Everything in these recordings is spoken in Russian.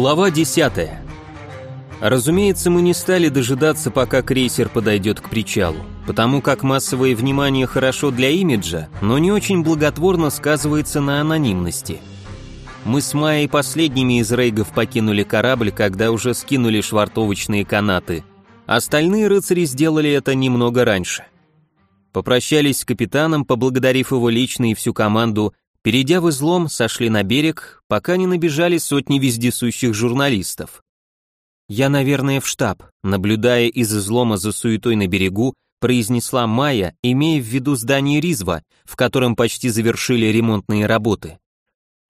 Глава 10. Разумеется, мы не стали дожидаться, пока крейсер подойдет к причалу, потому как массовое внимание хорошо для имиджа, но не очень благотворно сказывается на анонимности. Мы с Майей последними из рейгов покинули корабль, когда уже скинули швартовочные канаты. Остальные рыцари сделали это немного раньше. Попрощались с капитаном, поблагодарив его лично и всю команду, Перейдя в излом, сошли на берег, пока не набежали сотни вездесущих журналистов. «Я, наверное, в штаб», наблюдая из излома за суетой на берегу, произнесла Майя, имея в виду здание Ризва, в котором почти завершили ремонтные работы.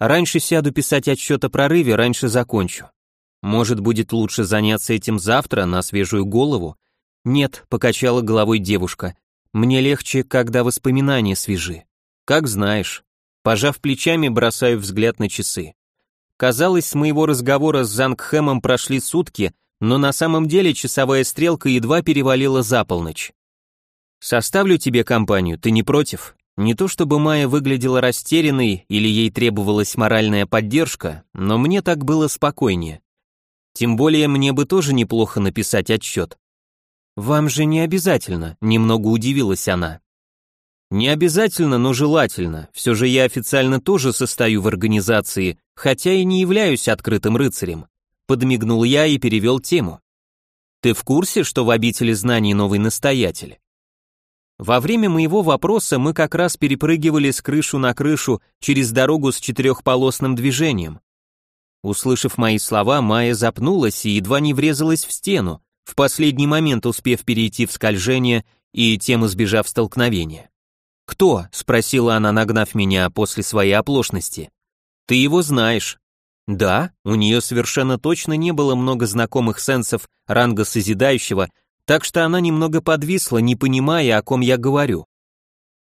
«Раньше сяду писать отчет о прорыве, раньше закончу. Может, будет лучше заняться этим завтра, на свежую голову?» «Нет», — покачала головой девушка, «мне легче, когда воспоминания свежи». «Как знаешь». Пожав плечами, бросаю взгляд на часы. Казалось, с моего разговора с Зангхэмом прошли сутки, но на самом деле часовая стрелка едва перевалила за полночь. «Составлю тебе компанию, ты не против?» Не то чтобы Майя выглядела растерянной или ей требовалась моральная поддержка, но мне так было спокойнее. Тем более мне бы тоже неплохо написать отчет. «Вам же не обязательно», — немного удивилась она. Не обязательно, но желательно. Все же я официально тоже состою в организации, хотя и не являюсь открытым рыцарем. Подмигнул я и перевел тему. Ты в курсе, что в обители знаний новый настоятель? Во время моего вопроса мы как раз перепрыгивали с крышу на крышу через дорогу с четырехполосным движением. Услышав мои слова, Майя запнулась и едва не врезалась в стену, в последний момент успев перейти в скольжение и тем избежав столкновения. «Кто?» — спросила она, нагнав меня после своей оплошности. «Ты его знаешь». Да, у нее совершенно точно не было много знакомых сенсов ранга Созидающего, так что она немного подвисла, не понимая, о ком я говорю.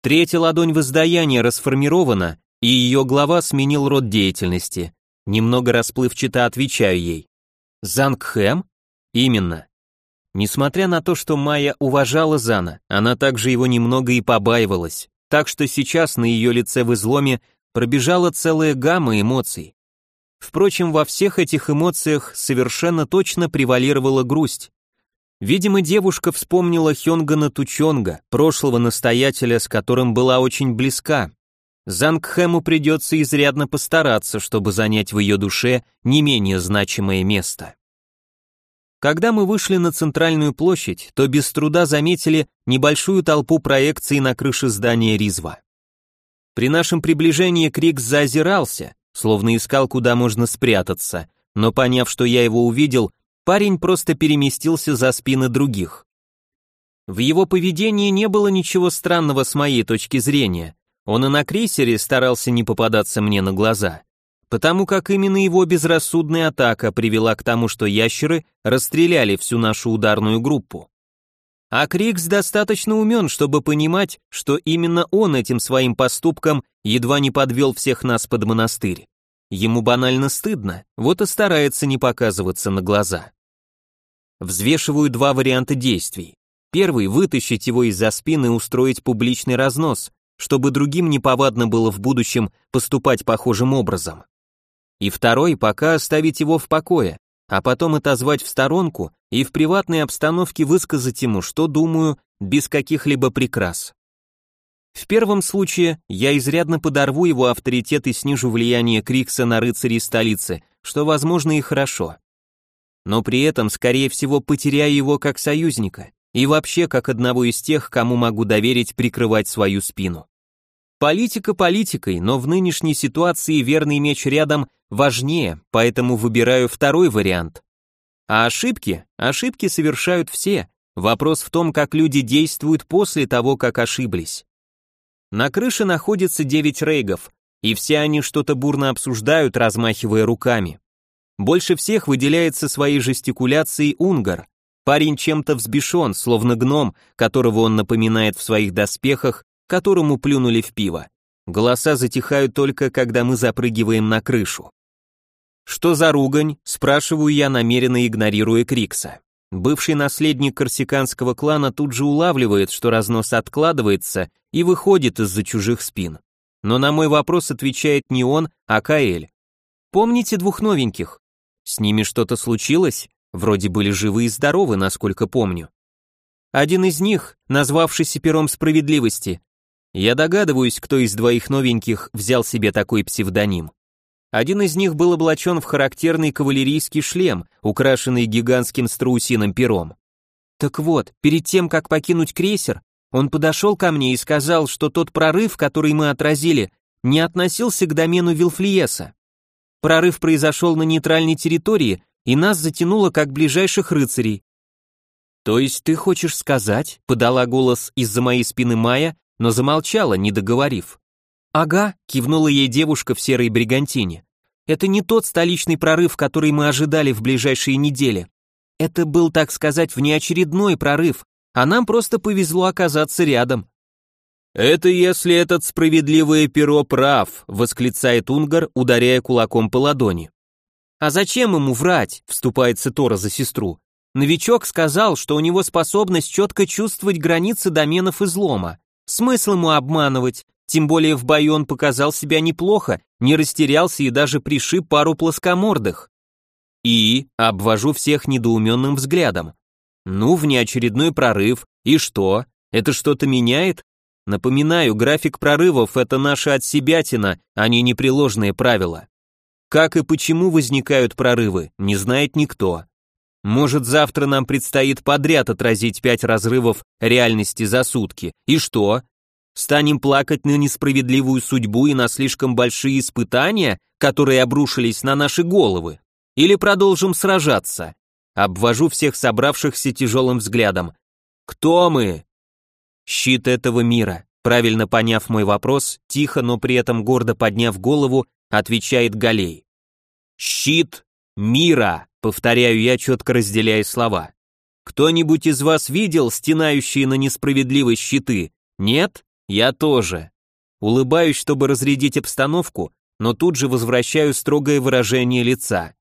Третья ладонь воздаяния расформирована, и ее глава сменил род деятельности. Немного расплывчато отвечаю ей. Зангхэм? Именно. Несмотря на то, что Майя уважала Зана, она также его немного и побаивалась так что сейчас на ее лице в изломе пробежала целая гамма эмоций. Впрочем, во всех этих эмоциях совершенно точно превалировала грусть. Видимо, девушка вспомнила Хёнгана Тучонга, прошлого настоятеля, с которым была очень близка. Зангхэму придется изрядно постараться, чтобы занять в ее душе не менее значимое место. Когда мы вышли на центральную площадь, то без труда заметили небольшую толпу проекций на крыше здания Ризва. При нашем приближении Крикс заозирался, словно искал, куда можно спрятаться, но поняв, что я его увидел, парень просто переместился за спины других. В его поведении не было ничего странного с моей точки зрения. Он и на крейсере старался не попадаться мне на глаза потому как именно его безрассудная атака привела к тому, что ящеры расстреляли всю нашу ударную группу. А Крикс достаточно умен, чтобы понимать, что именно он этим своим поступком едва не подвел всех нас под монастырь. Ему банально стыдно, вот и старается не показываться на глаза. Взвешиваю два варианта действий. Первый – вытащить его из-за спины и устроить публичный разнос, чтобы другим неповадно было в будущем поступать похожим образом и второй пока оставить его в покое, а потом отозвать в сторонку и в приватной обстановке высказать ему, что думаю, без каких-либо прикрас. В первом случае я изрядно подорву его авторитет и снижу влияние Крикса на рыцарей столицы, что возможно и хорошо. Но при этом, скорее всего, потеряю его как союзника и вообще как одного из тех, кому могу доверить прикрывать свою спину. Политика политикой, но в нынешней ситуации верный меч рядом важнее, поэтому выбираю второй вариант. А ошибки? Ошибки совершают все. Вопрос в том, как люди действуют после того, как ошиблись. На крыше находится 9 рейгов, и все они что-то бурно обсуждают, размахивая руками. Больше всех выделяется своей жестикуляцией Унгар. Парень чем-то взбешен, словно гном, которого он напоминает в своих доспехах, которому плюнули в пиво. Голоса затихают только, когда мы запрыгиваем на крышу. «Что за ругань?» – спрашиваю я, намеренно игнорируя Крикса. Бывший наследник корсиканского клана тут же улавливает, что разнос откладывается и выходит из-за чужих спин. Но на мой вопрос отвечает не он, а Каэль. «Помните двух новеньких?» С ними что-то случилось? Вроде были живы и здоровы, насколько помню. Один из них, назвавшийся пером справедливости. Я догадываюсь, кто из двоих новеньких взял себе такой псевдоним. Один из них был облачен в характерный кавалерийский шлем, украшенный гигантским страусиным пером. Так вот, перед тем, как покинуть крейсер, он подошел ко мне и сказал, что тот прорыв, который мы отразили, не относился к домену Вилфлиеса. Прорыв произошел на нейтральной территории, и нас затянуло как ближайших рыцарей. То есть ты хочешь сказать, подала голос из-за моей спины Майя, но замолчала, не договорив. Ага, кивнула ей девушка в серой бригантине. Это не тот столичный прорыв, который мы ожидали в ближайшие недели. Это был, так сказать, внеочередной прорыв, а нам просто повезло оказаться рядом. «Это если этот справедливое перо прав», — восклицает Унгар, ударяя кулаком по ладони. «А зачем ему врать?» — вступается Тора за сестру. Новичок сказал, что у него способность четко чувствовать границы доменов излома. Смысл ему обманывать, тем более в бою он показал себя неплохо, не растерялся и даже пришиб пару плоскомордых. И обвожу всех недоуменным взглядом. Ну, внеочередной прорыв, и что? Это что-то меняет? Напоминаю, график прорывов – это наша отсебятина, а не непреложные правила. Как и почему возникают прорывы, не знает никто. Может, завтра нам предстоит подряд отразить пять разрывов реальности за сутки. И что? Станем плакать на несправедливую судьбу и на слишком большие испытания, которые обрушились на наши головы? Или продолжим сражаться? Обвожу всех собравшихся тяжелым взглядом. Кто мы? Щит этого мира. Правильно поняв мой вопрос, тихо, но при этом гордо подняв голову, отвечает Галей. Щит мира, повторяю я, четко разделяя слова. Кто-нибудь из вас видел стенающие на несправедливость щиты? Нет? Я тоже. Улыбаюсь, чтобы разрядить обстановку, но тут же возвращаю строгое выражение лица.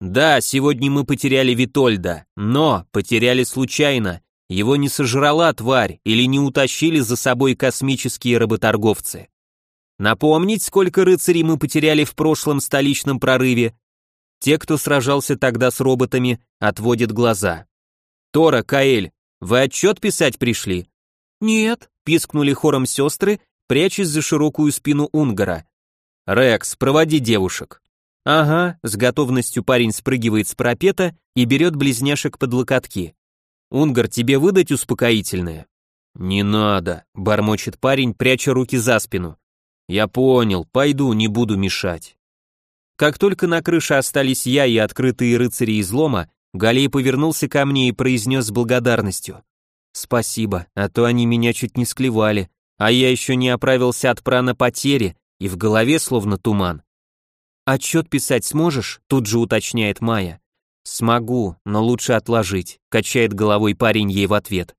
Да, сегодня мы потеряли Витольда, но потеряли случайно. Его не сожрала тварь или не утащили за собой космические работорговцы. Напомнить, сколько рыцарей мы потеряли в прошлом столичном прорыве? Те, кто сражался тогда с роботами, отводят глаза. Тора, Каэль, вы отчет писать пришли? Нет, пискнули хором сестры, прячась за широкую спину Унгара. Рекс, проводи девушек. Ага, с готовностью парень спрыгивает с парапета и берет близняшек под локотки. Унгар, тебе выдать успокоительное? Не надо, бормочет парень, пряча руки за спину. Я понял, пойду, не буду мешать. Как только на крыше остались я и открытые рыцари излома, Галей повернулся ко мне и произнес с благодарностью. «Спасибо, а то они меня чуть не склевали, а я еще не оправился от прана потери, и в голове словно туман. «Отчет писать сможешь?» — тут же уточняет Майя. «Смогу, но лучше отложить», — качает головой парень ей в ответ.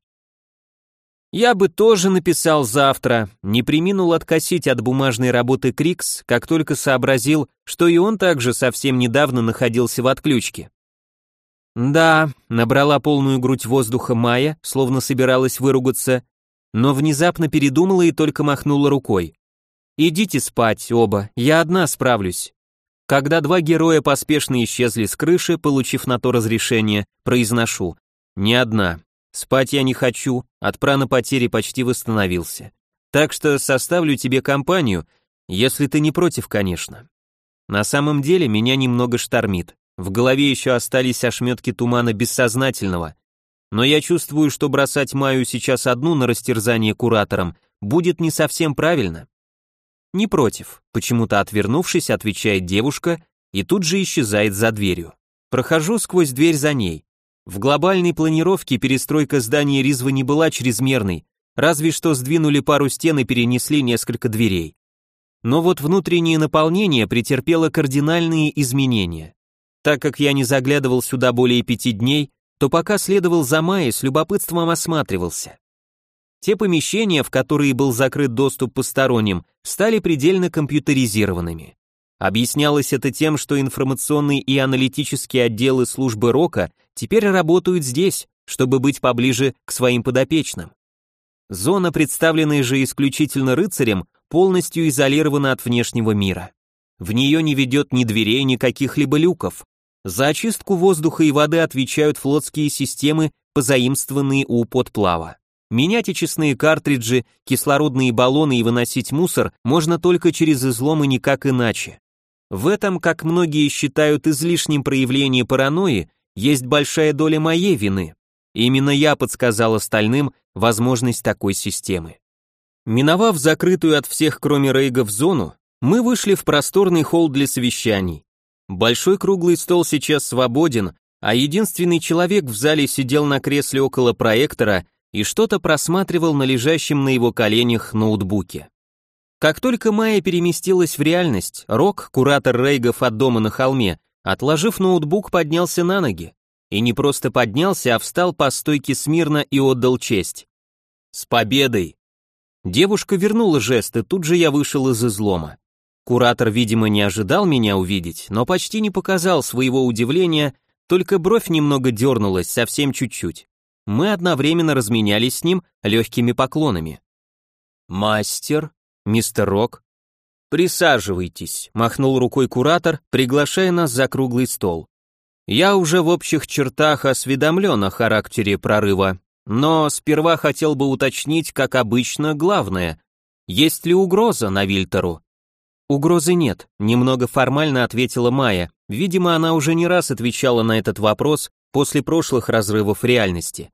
Я бы тоже написал завтра, не приминул откосить от бумажной работы Крикс, как только сообразил, что и он также совсем недавно находился в отключке. Да, набрала полную грудь воздуха Майя, словно собиралась выругаться, но внезапно передумала и только махнула рукой. «Идите спать оба, я одна справлюсь». Когда два героя поспешно исчезли с крыши, получив на то разрешение, произношу «Не одна. Спать я не хочу, от прана потери почти восстановился. Так что составлю тебе компанию, если ты не против, конечно». На самом деле меня немного штормит. В голове еще остались ошметки тумана бессознательного. Но я чувствую, что бросать Маю сейчас одну на растерзание куратором будет не совсем правильно. «Не против», почему-то отвернувшись, отвечает девушка и тут же исчезает за дверью. Прохожу сквозь дверь за ней. В глобальной планировке перестройка здания Ризвы не была чрезмерной, разве что сдвинули пару стен и перенесли несколько дверей. Но вот внутреннее наполнение претерпело кардинальные изменения. Так как я не заглядывал сюда более пяти дней, то пока следовал за Майей, с любопытством осматривался. Те помещения, в которые был закрыт доступ посторонним, стали предельно компьютеризированными. Объяснялось это тем, что информационные и аналитические отделы службы РОКа теперь работают здесь, чтобы быть поближе к своим подопечным. Зона, представленная же исключительно рыцарем, полностью изолирована от внешнего мира. В нее не ведет ни дверей, ни каких-либо люков. За очистку воздуха и воды отвечают флотские системы, позаимствованные у подплава. Менять очистные картриджи, кислородные баллоны и выносить мусор можно только через излом и никак иначе. В этом, как многие считают излишним проявление паранойи, есть большая доля моей вины. Именно я подсказал остальным возможность такой системы. Миновав закрытую от всех, кроме рейгов, зону, мы вышли в просторный холл для совещаний. Большой круглый стол сейчас свободен, а единственный человек в зале сидел на кресле около проектора и что-то просматривал на лежащем на его коленях ноутбуке. Как только Майя переместилась в реальность, Рок, куратор рейгов от дома на холме, отложив ноутбук, поднялся на ноги. И не просто поднялся, а встал по стойке смирно и отдал честь. «С победой!» Девушка вернула жест, и тут же я вышел из излома. Куратор, видимо, не ожидал меня увидеть, но почти не показал своего удивления, только бровь немного дернулась, совсем чуть-чуть мы одновременно разменялись с ним легкими поклонами. «Мастер, мистер Рок». «Присаживайтесь», — махнул рукой куратор, приглашая нас за круглый стол. «Я уже в общих чертах осведомлен о характере прорыва, но сперва хотел бы уточнить, как обычно, главное. Есть ли угроза на Вильтеру?» «Угрозы нет», — немного формально ответила Майя. Видимо, она уже не раз отвечала на этот вопрос после прошлых разрывов реальности.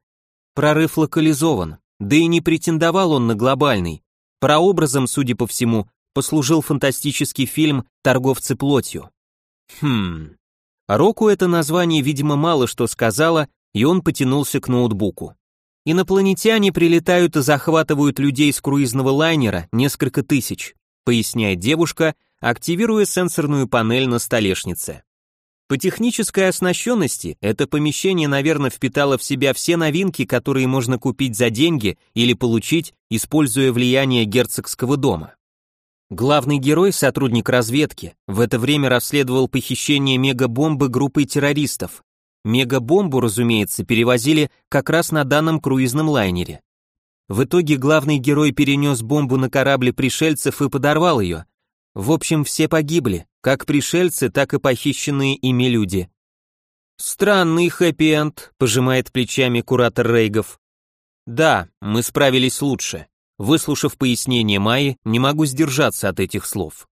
Прорыв локализован, да и не претендовал он на глобальный. Прообразом, судя по всему, послужил фантастический фильм «Торговцы плотью». Хм. Року это название, видимо, мало что сказала, и он потянулся к ноутбуку. Инопланетяне прилетают и захватывают людей с круизного лайнера, несколько тысяч, поясняет девушка, активируя сенсорную панель на столешнице. По технической оснащенности это помещение, наверное, впитало в себя все новинки, которые можно купить за деньги или получить, используя влияние герцогского дома. Главный герой, сотрудник разведки, в это время расследовал похищение мегабомбы группой террористов. Мегабомбу, разумеется, перевозили как раз на данном круизном лайнере. В итоге главный герой перенес бомбу на корабле пришельцев и подорвал ее, в общем, все погибли, как пришельцы, так и похищенные ими люди. Странный хэппи-энд, пожимает плечами куратор Рейгов. Да, мы справились лучше. Выслушав пояснение Майи, не могу сдержаться от этих слов.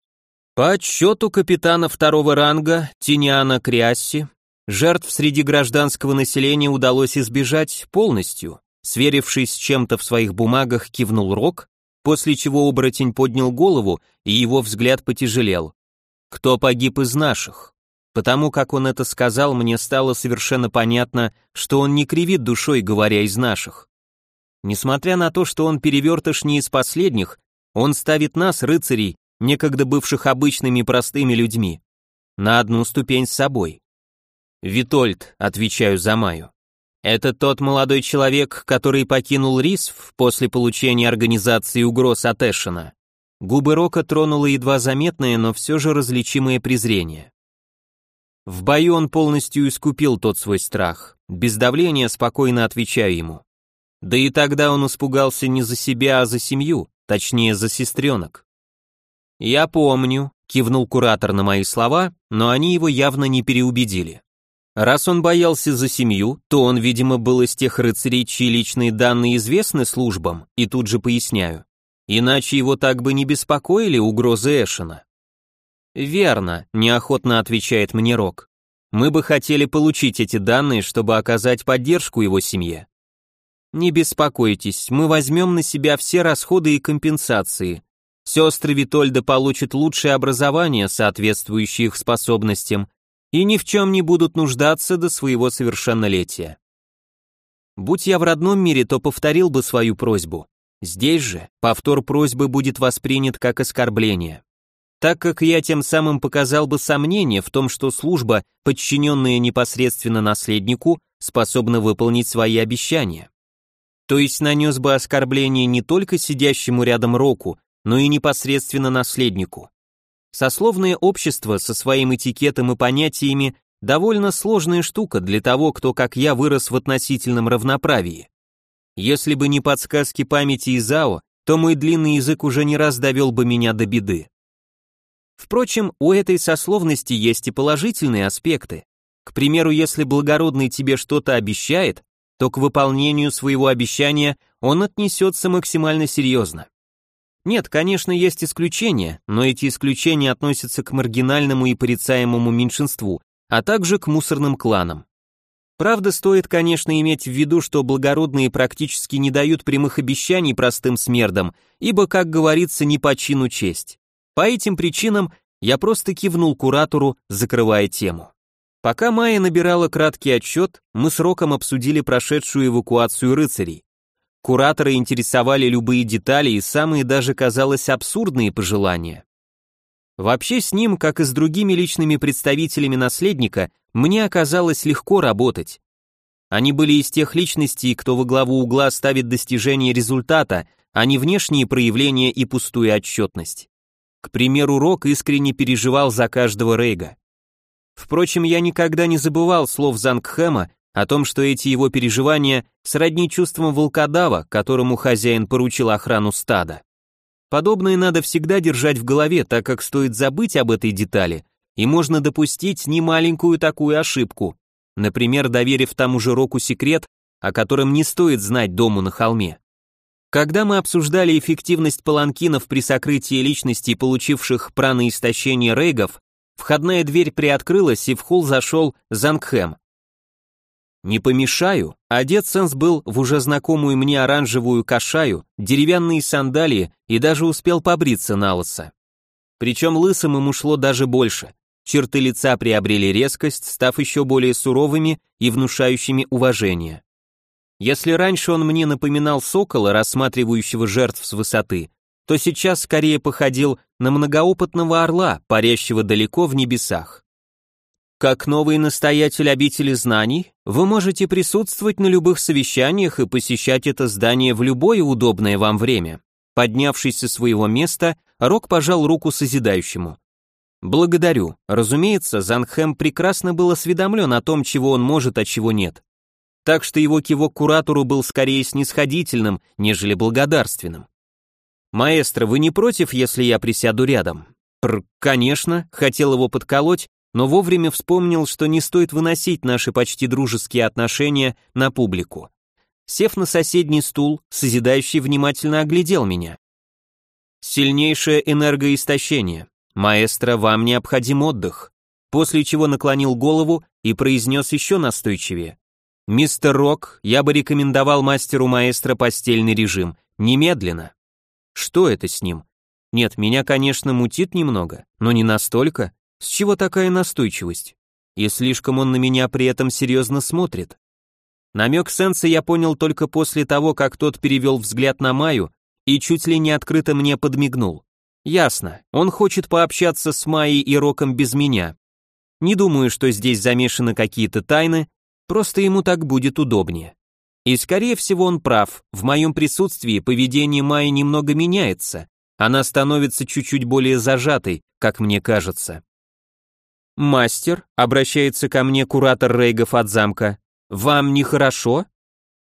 По отчету капитана второго ранга Тиниана Криасси, жертв среди гражданского населения удалось избежать полностью. Сверившись с чем-то в своих бумагах, кивнул Рок после чего оборотень поднял голову, и его взгляд потяжелел. «Кто погиб из наших?» Потому как он это сказал, мне стало совершенно понятно, что он не кривит душой, говоря из наших. Несмотря на то, что он перевертыш не из последних, он ставит нас, рыцарей, некогда бывших обычными простыми людьми, на одну ступень с собой. «Витольд», — отвечаю за Маю. Это тот молодой человек, который покинул Рисв после получения организации угроз от Эшена. Губы Рока тронуло едва заметное, но все же различимое презрение. В бою он полностью искупил тот свой страх. Без давления спокойно отвечаю ему. Да и тогда он испугался не за себя, а за семью, точнее за сестренок. «Я помню», — кивнул куратор на мои слова, но они его явно не переубедили. Раз он боялся за семью, то он, видимо, был из тех рыцарей, чьи личные данные известны службам, и тут же поясняю. Иначе его так бы не беспокоили угрозы Эшена. Верно, неохотно отвечает мне Рок. Мы бы хотели получить эти данные, чтобы оказать поддержку его семье. Не беспокойтесь, мы возьмем на себя все расходы и компенсации. Сестры Витольда получат лучшее образование, соответствующее их способностям, и ни в чем не будут нуждаться до своего совершеннолетия. Будь я в родном мире, то повторил бы свою просьбу. Здесь же повтор просьбы будет воспринят как оскорбление. Так как я тем самым показал бы сомнение в том, что служба, подчиненная непосредственно наследнику, способна выполнить свои обещания. То есть нанес бы оскорбление не только сидящему рядом Року, но и непосредственно наследнику. Сословное общество со своим этикетом и понятиями довольно сложная штука для того, кто, как я, вырос в относительном равноправии. Если бы не подсказки памяти и ЗАО, то мой длинный язык уже не раз довел бы меня до беды. Впрочем, у этой сословности есть и положительные аспекты. К примеру, если благородный тебе что-то обещает, то к выполнению своего обещания он отнесется максимально серьезно. Нет, конечно, есть исключения, но эти исключения относятся к маргинальному и порицаемому меньшинству, а также к мусорным кланам. Правда, стоит, конечно, иметь в виду, что благородные практически не дают прямых обещаний простым смердам, ибо, как говорится, не по чину честь. По этим причинам я просто кивнул куратору, закрывая тему. Пока Майя набирала краткий отчет, мы с Роком обсудили прошедшую эвакуацию рыцарей. Кураторы интересовали любые детали и самые даже, казалось, абсурдные пожелания. Вообще с ним, как и с другими личными представителями наследника, мне оказалось легко работать. Они были из тех личностей, кто во главу угла ставит достижение результата, а не внешние проявления и пустую отчетность. К примеру, Рок искренне переживал за каждого Рейга. Впрочем, я никогда не забывал слов Зангхэма о том, что эти его переживания сродни чувствам волкодава, которому хозяин поручил охрану стада. Подобное надо всегда держать в голове, так как стоит забыть об этой детали, и можно допустить немаленькую такую ошибку, например, доверив тому же Року секрет, о котором не стоит знать дому на холме. Когда мы обсуждали эффективность паланкинов при сокрытии личностей, получивших праноистощение рейгов, входная дверь приоткрылась, и в холл зашел Зангхэм. Не помешаю, одет Сенс был в уже знакомую мне оранжевую кашаю, деревянные сандалии и даже успел побриться на лысо. Причем лысым ему шло даже больше. Черты лица приобрели резкость, став еще более суровыми и внушающими уважение. Если раньше он мне напоминал сокола, рассматривающего жертв с высоты, то сейчас скорее походил на многоопытного орла, парящего далеко в небесах. Как новый настоятель обители знаний, вы можете присутствовать на любых совещаниях и посещать это здание в любое удобное вам время. Поднявшись со своего места, Рок пожал руку созидающему. Благодарю. Разумеется, Занхэм прекрасно был осведомлен о том, чего он может, а чего нет. Так что его кивок куратору был скорее снисходительным, нежели благодарственным. «Маэстро, вы не против, если я присяду рядом?» «Пр, конечно», хотел его подколоть, но вовремя вспомнил, что не стоит выносить наши почти дружеские отношения на публику. Сев на соседний стул, созидающий внимательно оглядел меня. Сильнейшее энергоистощение. Маэстро, вам необходим отдых. После чего наклонил голову и произнес еще настойчивее. Мистер Рок, я бы рекомендовал мастеру маэстро постельный режим. Немедленно. Что это с ним? Нет, меня, конечно, мутит немного, но не настолько. С чего такая настойчивость? И слишком он на меня при этом серьезно смотрит. Намек Сенса я понял только после того, как тот перевел взгляд на Маю и чуть ли не открыто мне подмигнул. Ясно, он хочет пообщаться с Майей и Роком без меня. Не думаю, что здесь замешаны какие-то тайны, просто ему так будет удобнее. И скорее всего он прав, в моем присутствии поведение Майи немного меняется, она становится чуть-чуть более зажатой, как мне кажется. «Мастер», — обращается ко мне куратор Рейгов от замка, — «вам нехорошо?»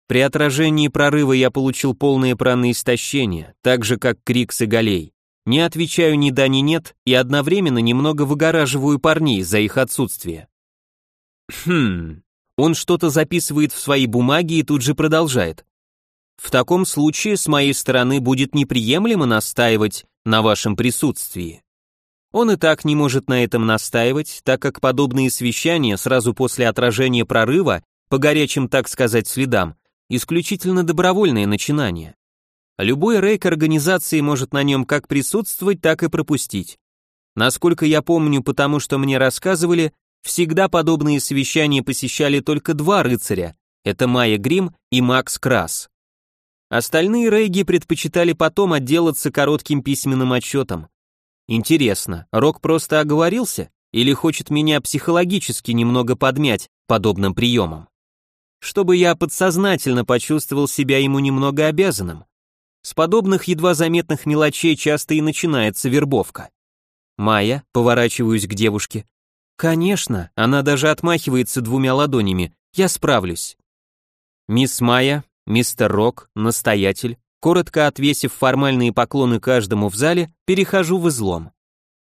При отражении прорыва я получил полное праноистощение, так же, как Крикс и Галей. Не отвечаю ни да, ни нет, и одновременно немного выгораживаю парней за их отсутствие. Хм, он что-то записывает в свои бумаги и тут же продолжает. В таком случае с моей стороны будет неприемлемо настаивать на вашем присутствии. Он и так не может на этом настаивать, так как подобные совещания сразу после отражения прорыва, по горячим, так сказать, следам, исключительно добровольное начинание. Любой рейк организации может на нем как присутствовать, так и пропустить. Насколько я помню, потому что мне рассказывали, всегда подобные совещания посещали только два рыцаря, это Майя Грим и Макс Крас. Остальные рейги предпочитали потом отделаться коротким письменным отчетом. Интересно, Рок просто оговорился или хочет меня психологически немного подмять подобным приемом? Чтобы я подсознательно почувствовал себя ему немного обязанным. С подобных едва заметных мелочей часто и начинается вербовка. Майя, поворачиваюсь к девушке. Конечно, она даже отмахивается двумя ладонями. Я справлюсь. Мисс Майя, мистер Рок, настоятель, Коротко отвесив формальные поклоны каждому в зале, перехожу в излом.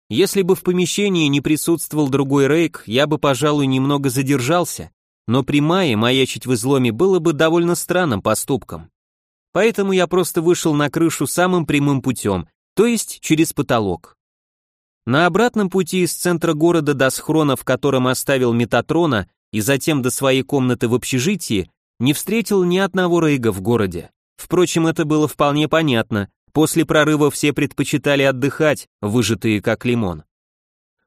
Если бы в помещении не присутствовал другой рейк, я бы, пожалуй, немного задержался, но при Майе маячить в изломе было бы довольно странным поступком. Поэтому я просто вышел на крышу самым прямым путем, то есть через потолок. На обратном пути из центра города до схрона, в котором оставил Метатрона, и затем до своей комнаты в общежитии, не встретил ни одного рейга в городе. Впрочем, это было вполне понятно, после прорыва все предпочитали отдыхать, выжатые как лимон.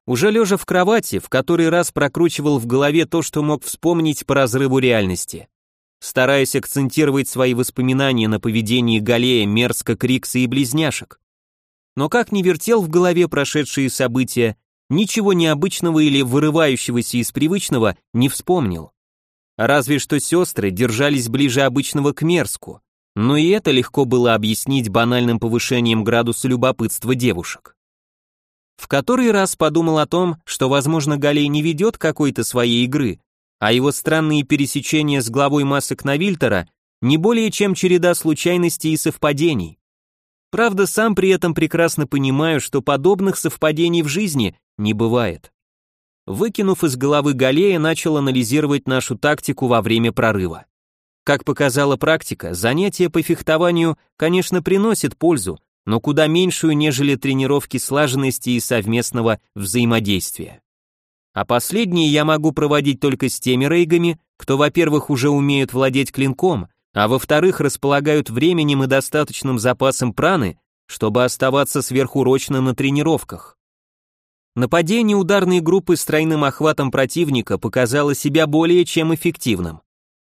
Уже лежа в кровати, в который раз прокручивал в голове то, что мог вспомнить по разрыву реальности. Стараясь акцентировать свои воспоминания на поведении Галея, Мерска, Крикса и близняшек. Но как ни вертел в голове прошедшие события, ничего необычного или вырывающегося из привычного не вспомнил. Разве что сестры держались ближе обычного к Мерску, но и это легко было объяснить банальным повышением градуса любопытства девушек. В который раз подумал о том, что, возможно, Галей не ведет какой-то своей игры, а его странные пересечения с главой масок Навильтера не более чем череда случайностей и совпадений. Правда, сам при этом прекрасно понимаю, что подобных совпадений в жизни не бывает. Выкинув из головы Галея, начал анализировать нашу тактику во время прорыва. Как показала практика, занятия по фехтованию, конечно, приносят пользу, но куда меньшую, нежели тренировки слаженности и совместного взаимодействия. А последние я могу проводить только с теми рейгами, кто, во-первых, уже умеют владеть клинком, а во-вторых, располагают временем и достаточным запасом праны, чтобы оставаться сверхурочно на тренировках. Нападение ударной группы с тройным охватом противника показало себя более чем эффективным.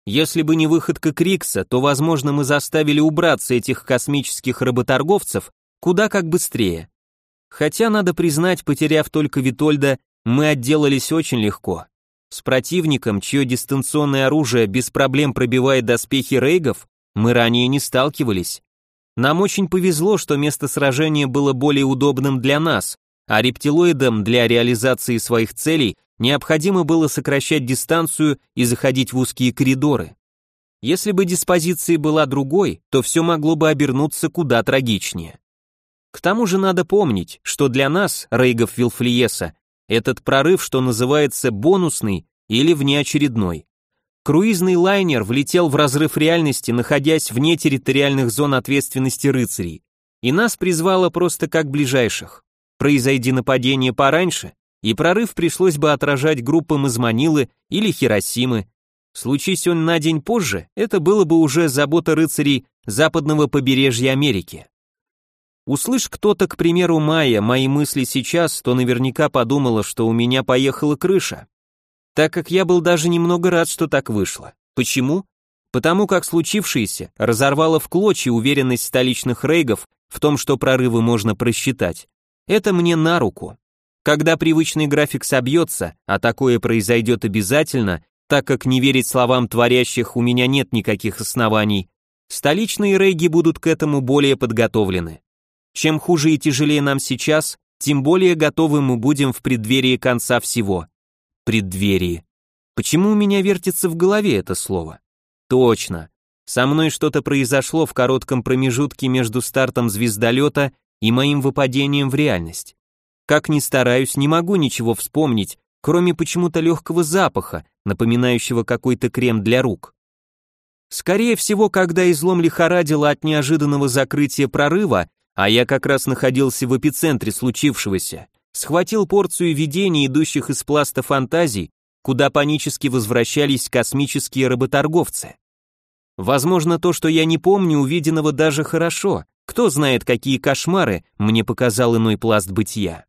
Если бы не выходка Крикса, то, возможно, мы заставили убраться этих космических работорговцев куда как быстрее. Хотя, надо признать, потеряв только Витольда, мы отделались очень легко. С противником, чье дистанционное оружие без проблем пробивает доспехи рейгов, мы ранее не сталкивались. Нам очень повезло, что место сражения было более удобным для нас, а рептилоидам для реализации своих целей необходимо было сокращать дистанцию и заходить в узкие коридоры. Если бы диспозиция была другой, то все могло бы обернуться куда трагичнее. К тому же надо помнить, что для нас, рейгов Вилфлиеса, этот прорыв, что называется, бонусный или внеочередной. Круизный лайнер влетел в разрыв реальности, находясь вне территориальных зон ответственности рыцарей, и нас призвало просто как ближайших. Произойди нападение пораньше, и прорыв пришлось бы отражать группам из Манилы или Хиросимы. Случись он на день позже, это было бы уже забота рыцарей западного побережья Америки. Услышь кто-то, к примеру, Майя, мои мысли сейчас, то наверняка подумала, что у меня поехала крыша. Так как я был даже немного рад, что так вышло. Почему? Потому как случившееся разорвало в клочья уверенность столичных рейгов в том, что прорывы можно просчитать. Это мне на руку. Когда привычный график собьется, а такое произойдет обязательно, так как не верить словам творящих у меня нет никаких оснований, столичные рейги будут к этому более подготовлены. Чем хуже и тяжелее нам сейчас, тем более готовы мы будем в преддверии конца всего. Преддверии. Почему у меня вертится в голове это слово? Точно. Со мной что-то произошло в коротком промежутке между стартом звездолета и моим выпадением в реальность. Как ни стараюсь, не могу ничего вспомнить, кроме почему-то легкого запаха, напоминающего какой-то крем для рук. Скорее всего, когда излом лихорадило от неожиданного закрытия прорыва, а я как раз находился в эпицентре случившегося, схватил порцию видений, идущих из пласта фантазий, куда панически возвращались космические работорговцы. Возможно, то, что я не помню увиденного даже хорошо, кто знает, какие кошмары мне показал иной пласт бытия.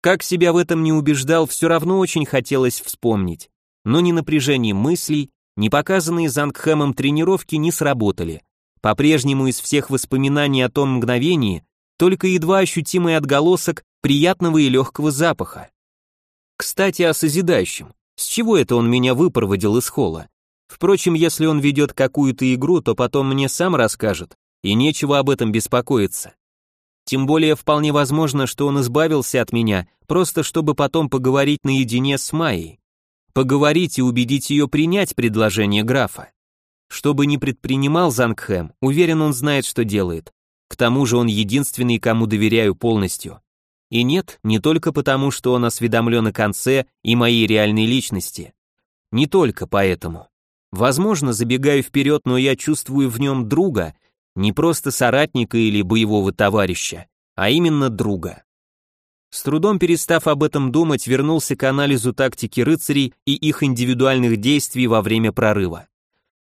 Как себя в этом не убеждал, все равно очень хотелось вспомнить, но ни напряжение мыслей, ни показанные Зангхэмом тренировки не сработали. По-прежнему из всех воспоминаний о том мгновении только едва ощутимый отголосок приятного и легкого запаха. Кстати, о созидающем. С чего это он меня выпроводил из холла? Впрочем, если он ведет какую-то игру, то потом мне сам расскажет, и нечего об этом беспокоиться. Тем более вполне возможно, что он избавился от меня, просто чтобы потом поговорить наедине с Майей. Поговорить и убедить ее принять предложение графа. Что бы ни предпринимал Зангхэм, уверен, он знает, что делает. К тому же он единственный, кому доверяю полностью. И нет, не только потому, что он осведомлен о конце и моей реальной личности. Не только поэтому. Возможно, забегаю вперед, но я чувствую в нем друга, не просто соратника или боевого товарища, а именно друга. С трудом перестав об этом думать, вернулся к анализу тактики рыцарей и их индивидуальных действий во время прорыва.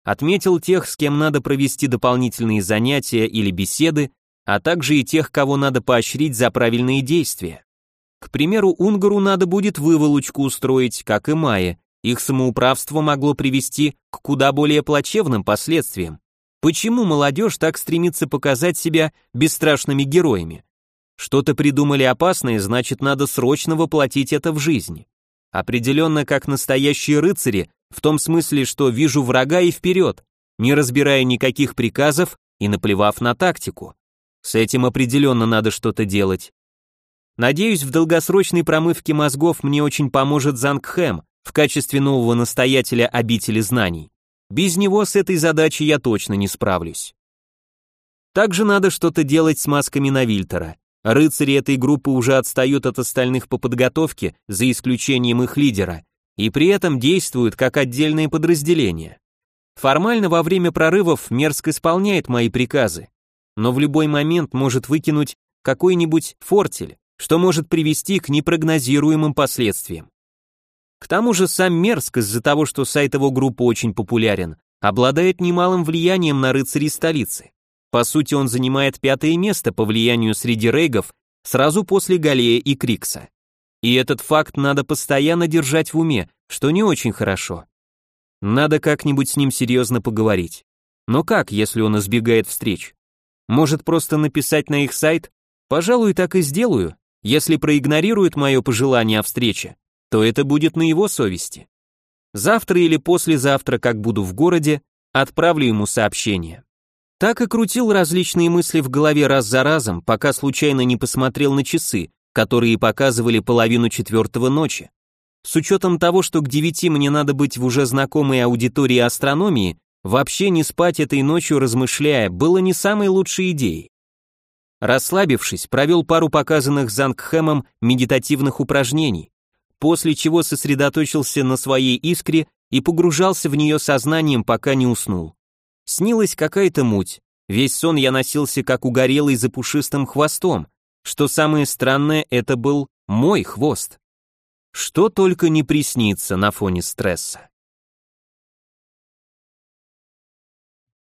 Отметил тех, с кем надо провести дополнительные занятия или беседы, а также и тех, кого надо поощрить за правильные действия. К примеру, Унгару надо будет выволочку устроить, как и Майе. Их самоуправство могло привести к куда более плачевным последствиям. Почему молодежь так стремится показать себя бесстрашными героями? Что-то придумали опасное, значит, надо срочно воплотить это в жизнь. Определенно, как настоящие рыцари, в том смысле, что вижу врага и вперед, не разбирая никаких приказов и наплевав на тактику. С этим определенно надо что-то делать. Надеюсь, в долгосрочной промывке мозгов мне очень поможет Зангхэм в качестве нового настоятеля обители знаний. Без него с этой задачей я точно не справлюсь. Также надо что-то делать с масками Навильтера. Рыцари этой группы уже отстают от остальных по подготовке, за исключением их лидера, и при этом действуют как отдельные подразделения. Формально во время прорывов Мерск исполняет мои приказы, но в любой момент может выкинуть какой-нибудь фортель, что может привести к непрогнозируемым последствиям. К тому же сам Мерск из-за того, что сайт его группы очень популярен, обладает немалым влиянием на рыцарей столицы. По сути, он занимает пятое место по влиянию среди рейгов сразу после Галея и Крикса. И этот факт надо постоянно держать в уме, что не очень хорошо. Надо как-нибудь с ним серьезно поговорить. Но как, если он избегает встреч? Может просто написать на их сайт? Пожалуй, так и сделаю. Если проигнорирует мое пожелание о встрече, то это будет на его совести. Завтра или послезавтра, как буду в городе, отправлю ему сообщение. Так и крутил различные мысли в голове раз за разом, пока случайно не посмотрел на часы, которые показывали половину четвертого ночи. С учетом того, что к девяти мне надо быть в уже знакомой аудитории астрономии, вообще не спать этой ночью размышляя было не самой лучшей идеей. Расслабившись, провел пару показанных Зангхэмом медитативных упражнений, после чего сосредоточился на своей искре и погружался в нее сознанием, пока не уснул. Снилась какая-то муть. Весь сон я носился как угорелый за пушистым хвостом. Что самое странное, это был мой хвост. Что только не приснится на фоне стресса.